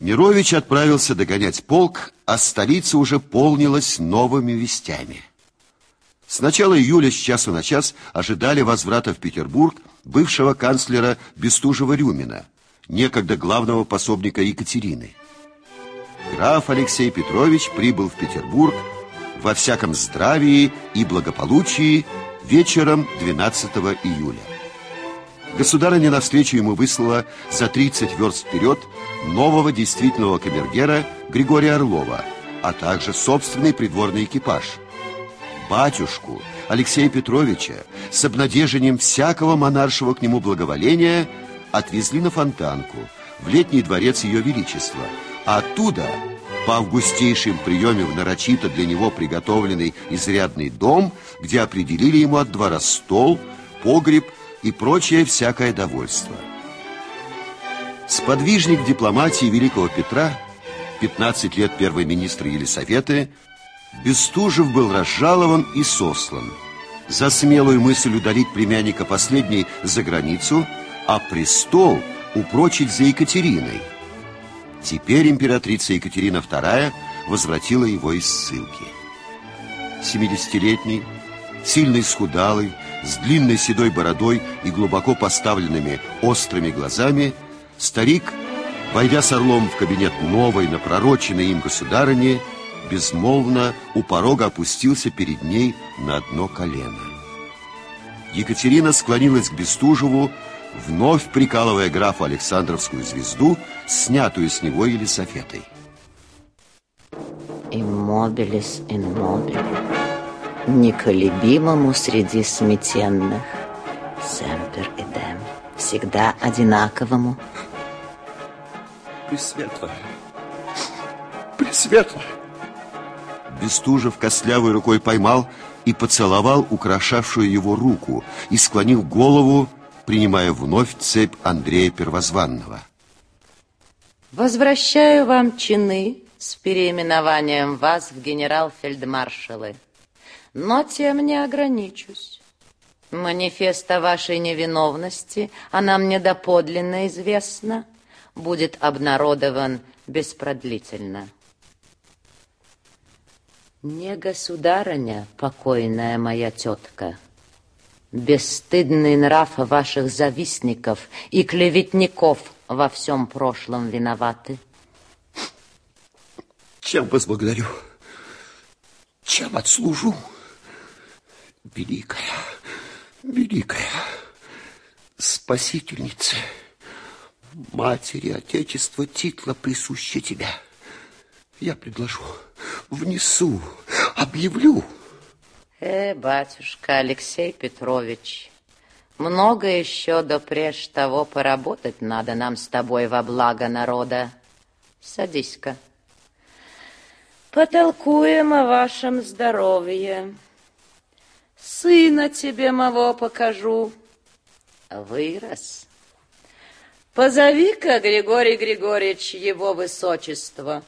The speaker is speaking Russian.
Мирович отправился догонять полк, а столица уже полнилась новыми вестями. С начала июля с часу на час ожидали возврата в Петербург бывшего канцлера Бестужева-Рюмина, некогда главного пособника Екатерины. Граф Алексей Петрович прибыл в Петербург во всяком здравии и благополучии вечером 12 июля. Государыня навстречу ему выслала за 30 верст вперед нового действительного камергера Григория Орлова, а также собственный придворный экипаж. Батюшку Алексея Петровича с обнадежением всякого монаршего к нему благоволения отвезли на Фонтанку, в летний дворец Ее Величества, а оттуда по августейшим приеме в нарочито для него приготовленный изрядный дом, где определили ему от двора стол, погреб и прочее всякое довольство. Сподвижник дипломатии Великого Петра, 15 лет первый министр Елисаветы, Бестужев был разжалован и сослан за смелую мысль удалить племянника последней за границу, а престол упрочить за Екатериной. Теперь императрица Екатерина II возвратила его из ссылки. 70-летний, сильно исхудалый, с длинной седой бородой и глубоко поставленными острыми глазами, старик, войдя с орлом в кабинет новой, напророченной им государыни, безмолвно у порога опустился перед ней на одно колено. Екатерина склонилась к Бестужеву, вновь прикалывая графу Александровскую звезду, снятую с него Елисафетой. Иммобилис инмобили неколебимому среди сметенных, семпер идем, всегда одинаковому. Пресветло, пресветло. Бестужев костлявой рукой поймал и поцеловал украшавшую его руку и склонил голову, принимая вновь цепь Андрея Первозванного. Возвращаю вам чины с переименованием вас в генерал-фельдмаршалы но тем не ограничусь. Манифест о вашей невиновности, она мне доподлинно известна, будет обнародован беспродлительно. Не государыня, покойная моя тетка, бесстыдный нрав ваших завистников и клеветников во всем прошлом виноваты. Чем вас благодарю? Чем отслужу? великая, великая спасительница, матери Отечества титла присуща тебя. Я предложу, внесу, объявлю. Э, батюшка Алексей Петрович, много еще до преж того поработать надо нам с тобой во благо народа. Садись-ка. Потолкуем о вашем здоровье. Сына тебе моего покажу. Вырос. Позови-ка, Григорий Григорьевич, его высочество.